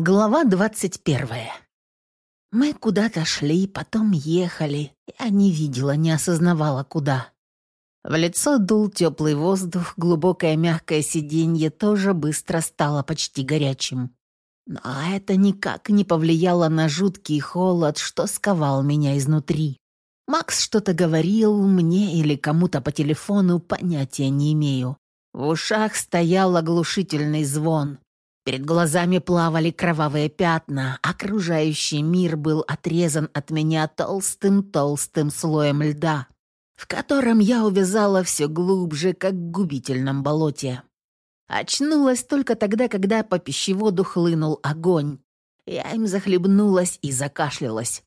Глава двадцать первая. Мы куда-то шли, потом ехали. Я не видела, не осознавала, куда. В лицо дул теплый воздух, глубокое мягкое сиденье тоже быстро стало почти горячим. Но это никак не повлияло на жуткий холод, что сковал меня изнутри. Макс что-то говорил мне или кому-то по телефону, понятия не имею. В ушах стоял оглушительный звон. Перед глазами плавали кровавые пятна, окружающий мир был отрезан от меня толстым-толстым слоем льда, в котором я увязала все глубже, как в губительном болоте. Очнулась только тогда, когда по пищеводу хлынул огонь. Я им захлебнулась и закашлялась.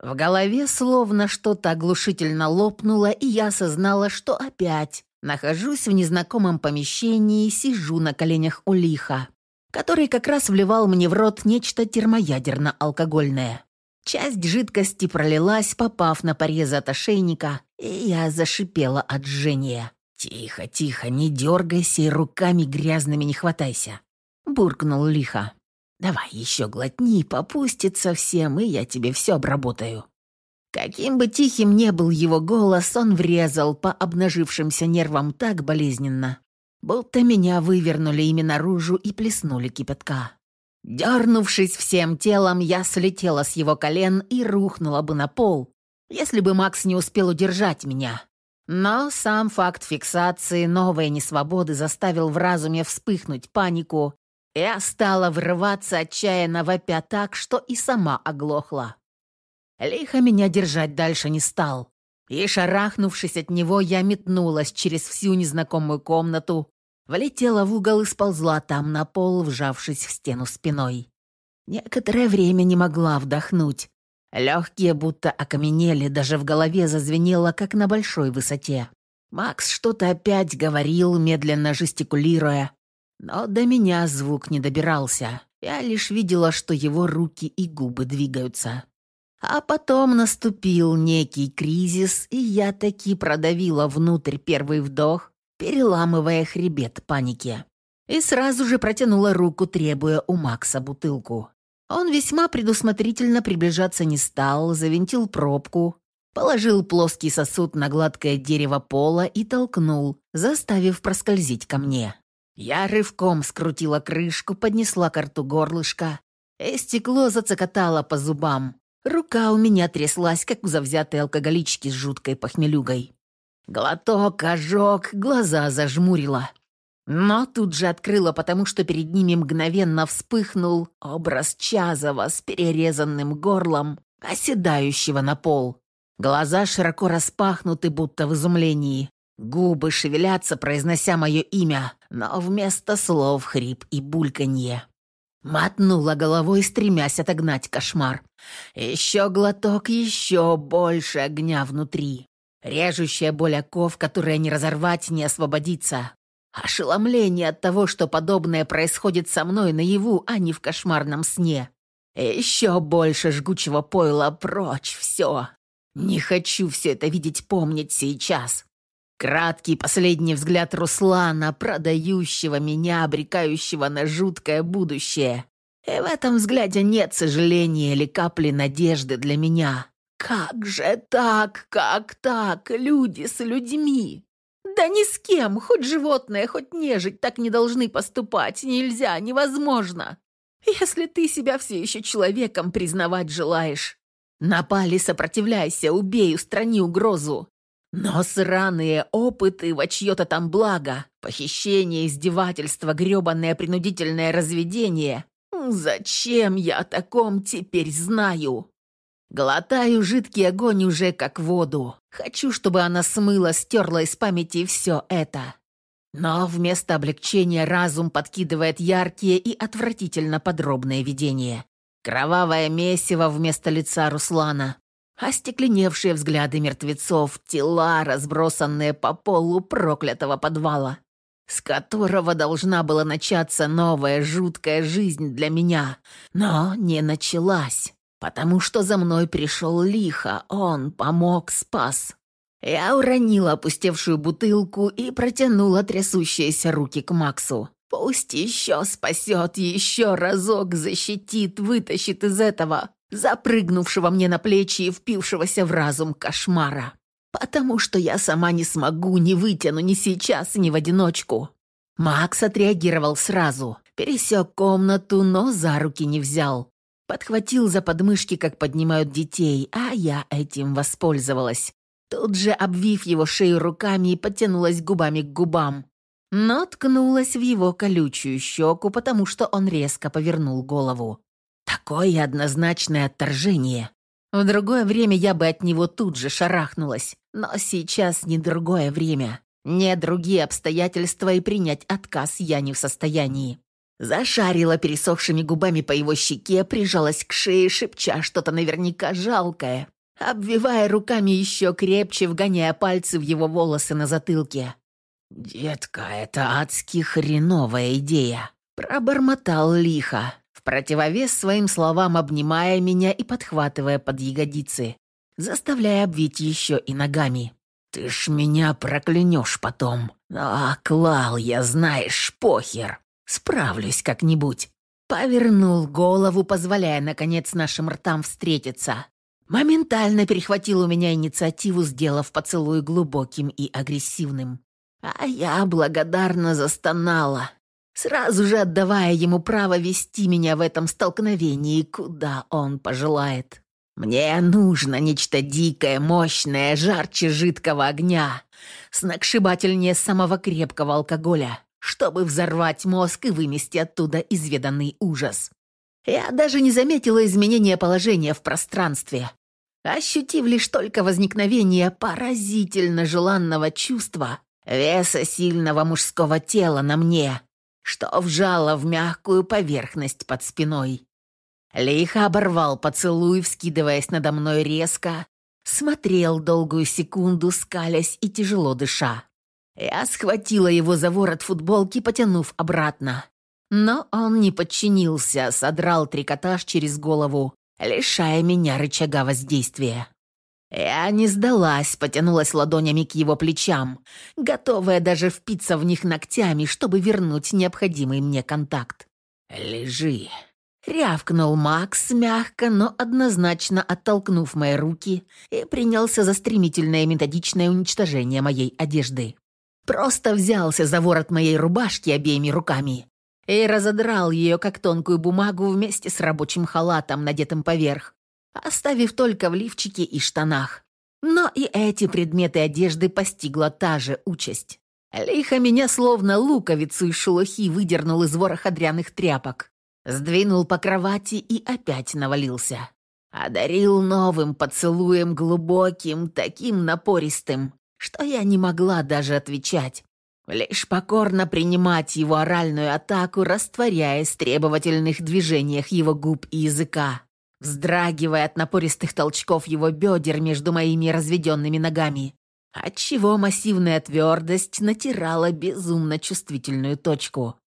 В голове словно что-то оглушительно лопнуло, и я осознала, что опять нахожусь в незнакомом помещении, сижу на коленях у лиха который как раз вливал мне в рот нечто термоядерно-алкогольное. Часть жидкости пролилась, попав на порезы от ошейника, и я зашипела от жжения. «Тихо, тихо, не дергайся и руками грязными не хватайся», — буркнул лихо. «Давай еще глотни, попустится всем, и я тебе все обработаю». Каким бы тихим ни был его голос, он врезал по обнажившимся нервам так болезненно, будто меня вывернули ими наружу и плеснули кипятка. Дернувшись всем телом, я слетела с его колен и рухнула бы на пол, если бы Макс не успел удержать меня. Но сам факт фиксации новой несвободы заставил в разуме вспыхнуть панику. Я стала врываться отчаянно вопя так, что и сама оглохла. Лихо меня держать дальше не стал. И, шарахнувшись от него, я метнулась через всю незнакомую комнату, Влетела в угол и сползла там на пол, вжавшись в стену спиной. Некоторое время не могла вдохнуть. Легкие будто окаменели, даже в голове зазвенело, как на большой высоте. Макс что-то опять говорил, медленно жестикулируя, но до меня звук не добирался. Я лишь видела, что его руки и губы двигаются. А потом наступил некий кризис, и я таки продавила внутрь первый вдох, переламывая хребет паники. И сразу же протянула руку, требуя у Макса бутылку. Он весьма предусмотрительно приближаться не стал, завинтил пробку, положил плоский сосуд на гладкое дерево пола и толкнул, заставив проскользить ко мне. Я рывком скрутила крышку, поднесла к рту горлышко, и стекло зацокотало по зубам. Рука у меня тряслась, как у завзятой алкоголички с жуткой похмелюгой. Глоток, ожог, глаза зажмурила. Но тут же открыла, потому что перед ними мгновенно вспыхнул образ Чазова с перерезанным горлом, оседающего на пол. Глаза широко распахнуты, будто в изумлении. Губы шевелятся, произнося мое имя, но вместо слов хрип и бульканье. Мотнула головой, стремясь отогнать кошмар. Еще глоток, еще больше огня внутри. Режущая боль оков, которая не разорвать, не освободиться. Ошеломление от того, что подобное происходит со мной наяву, а не в кошмарном сне. Еще больше жгучего пойла прочь, все. Не хочу все это видеть, помнить сейчас. Краткий последний взгляд Руслана, продающего меня, обрекающего на жуткое будущее. И в этом взгляде нет сожаления или капли надежды для меня. Как же так, как так, люди с людьми? Да ни с кем, хоть животное, хоть нежить так не должны поступать, нельзя, невозможно. Если ты себя все еще человеком признавать желаешь. Напали, сопротивляйся, убей, устрани угрозу. Но сраные опыты во чье-то там благо, похищение, издевательство, гребанное принудительное разведение. Зачем я о таком теперь знаю? Глотаю жидкий огонь уже как воду. Хочу, чтобы она смыла, стерла из памяти все это. Но вместо облегчения разум подкидывает яркие и отвратительно подробные видения. Кровавое месиво вместо лица Руслана. Остекленевшие взгляды мертвецов, тела, разбросанные по полу проклятого подвала, с которого должна была начаться новая жуткая жизнь для меня, но не началась потому что за мной пришел лихо, он помог, спас. Я уронила опустевшую бутылку и протянула трясущиеся руки к Максу. Пусть еще спасет, еще разок защитит, вытащит из этого, запрыгнувшего мне на плечи и впившегося в разум кошмара. Потому что я сама не смогу, не вытяну ни сейчас, ни в одиночку. Макс отреагировал сразу, пересек комнату, но за руки не взял. Подхватил за подмышки, как поднимают детей, а я этим воспользовалась. Тут же, обвив его шею руками, и потянулась губами к губам. Но ткнулась в его колючую щеку, потому что он резко повернул голову. Такое однозначное отторжение. В другое время я бы от него тут же шарахнулась. Но сейчас не другое время. Не другие обстоятельства, и принять отказ я не в состоянии. Зашарила пересохшими губами по его щеке, прижалась к шее, шепча что-то наверняка жалкое, обвивая руками еще крепче, вгоняя пальцы в его волосы на затылке. «Детка, это адски хреновая идея», — пробормотал лихо, в противовес своим словам обнимая меня и подхватывая под ягодицы, заставляя обвить еще и ногами. «Ты ж меня проклянешь потом. А, клал я, знаешь, похер. Справлюсь как-нибудь». Повернул голову, позволяя, наконец, нашим ртам встретиться. Моментально перехватил у меня инициативу, сделав поцелуй глубоким и агрессивным. А я благодарно застонала, сразу же отдавая ему право вести меня в этом столкновении, куда он пожелает. Мне нужно нечто дикое, мощное, жарче жидкого огня, сногсшибательнее самого крепкого алкоголя, чтобы взорвать мозг и вымести оттуда изведанный ужас. Я даже не заметила изменения положения в пространстве, ощутив лишь только возникновение поразительно желанного чувства, веса сильного мужского тела на мне, что вжало в мягкую поверхность под спиной. Лихо оборвал поцелуй, вскидываясь надо мной резко, смотрел долгую секунду, скалясь и тяжело дыша. Я схватила его за ворот футболки, потянув обратно. Но он не подчинился, содрал трикотаж через голову, лишая меня рычага воздействия. Я не сдалась, потянулась ладонями к его плечам, готовая даже впиться в них ногтями, чтобы вернуть необходимый мне контакт. «Лежи», — рявкнул Макс, мягко, но однозначно оттолкнув мои руки и принялся за стремительное методичное уничтожение моей одежды. Просто взялся за ворот моей рубашки обеими руками и разодрал ее, как тонкую бумагу, вместе с рабочим халатом, надетым поверх, оставив только в лифчике и штанах. Но и эти предметы одежды постигла та же участь. Лихо меня словно луковицу из шелухи выдернул из вороха дряных тряпок, сдвинул по кровати и опять навалился. Одарил новым поцелуем глубоким, таким напористым, что я не могла даже отвечать. Лишь покорно принимать его оральную атаку, растворяясь в требовательных движениях его губ и языка вздрагивая от напористых толчков его бедер между моими разведенными ногами, отчего массивная твердость натирала безумно чувствительную точку.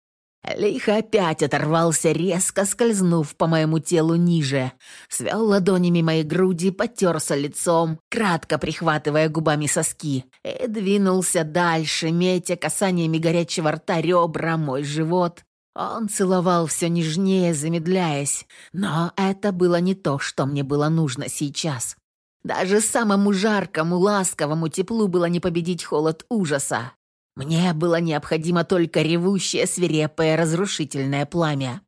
Лихо опять оторвался, резко скользнув по моему телу ниже, свел ладонями мои груди, потерся лицом, кратко прихватывая губами соски, и двинулся дальше, метя касаниями горячего рта ребра, мой живот, он целовал все нежнее, замедляясь, но это было не то, что мне было нужно сейчас. Даже самому жаркому, ласковому теплу было не победить холод ужаса. Мне было необходимо только ревущее, свирепое, разрушительное пламя.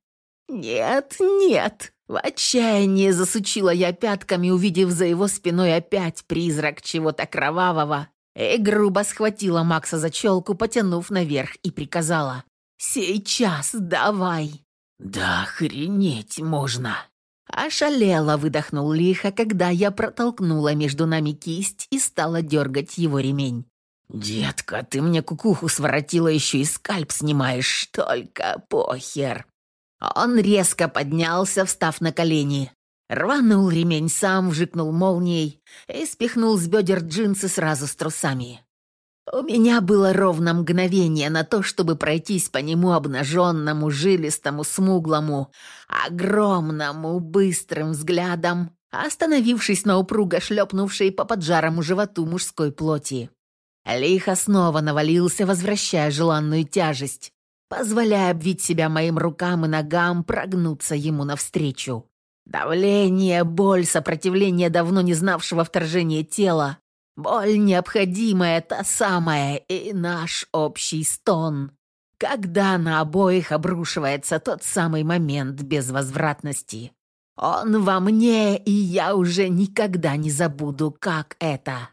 «Нет, нет!» В отчаянии засучила я пятками, увидев за его спиной опять призрак чего-то кровавого, и грубо схватила Макса за челку, потянув наверх, и приказала. «Сейчас давай!» «Да охренеть можно!» Ошалело выдохнул лихо, когда я протолкнула между нами кисть и стала дергать его ремень. «Детка, ты мне кукуху своротила, еще и скальп снимаешь, только похер!» Он резко поднялся, встав на колени. Рванул ремень сам, вжикнул молнией и спихнул с бедер джинсы сразу с трусами. У меня было ровно мгновение на то, чтобы пройтись по нему обнаженному, жилистому, смуглому, огромному, быстрым взглядом, остановившись на упруго шлепнувшей по поджарому животу мужской плоти. Лихо снова навалился, возвращая желанную тяжесть. позволяя обвить себя моим рукам и ногам, прогнуться ему навстречу. Давление, боль, сопротивление давно не знавшего вторжения тела, боль необходимая, та самая, и наш общий стон, когда на обоих обрушивается тот самый момент безвозвратности. Он во мне, и я уже никогда не забуду, как это.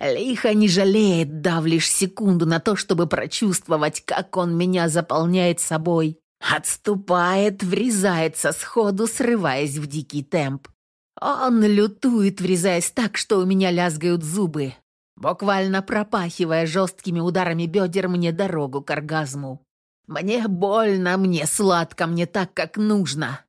Лихо не жалеет, дав лишь секунду на то, чтобы прочувствовать, как он меня заполняет собой. Отступает, врезается сходу, срываясь в дикий темп. Он лютует, врезаясь так, что у меня лязгают зубы, буквально пропахивая жесткими ударами бедер мне дорогу к оргазму. Мне больно, мне сладко, мне так, как нужно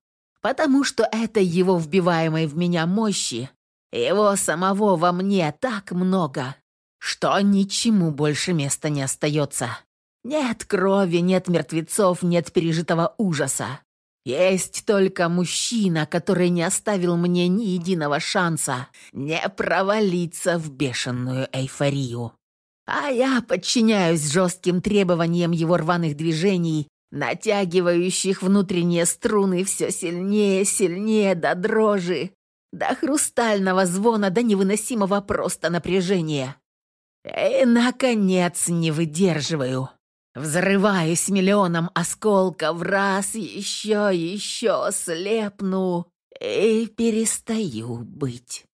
потому что это его вбиваемой в меня мощи, его самого во мне так много, что ничему больше места не остается. Нет крови, нет мертвецов, нет пережитого ужаса. Есть только мужчина, который не оставил мне ни единого шанса не провалиться в бешеную эйфорию. А я подчиняюсь жестким требованиям его рваных движений натягивающих внутренние струны все сильнее, сильнее до дрожи, до хрустального звона, до невыносимого просто напряжения. И, наконец, не выдерживаю. Взрываюсь миллионом осколков, раз, еще, еще, слепну и перестаю быть.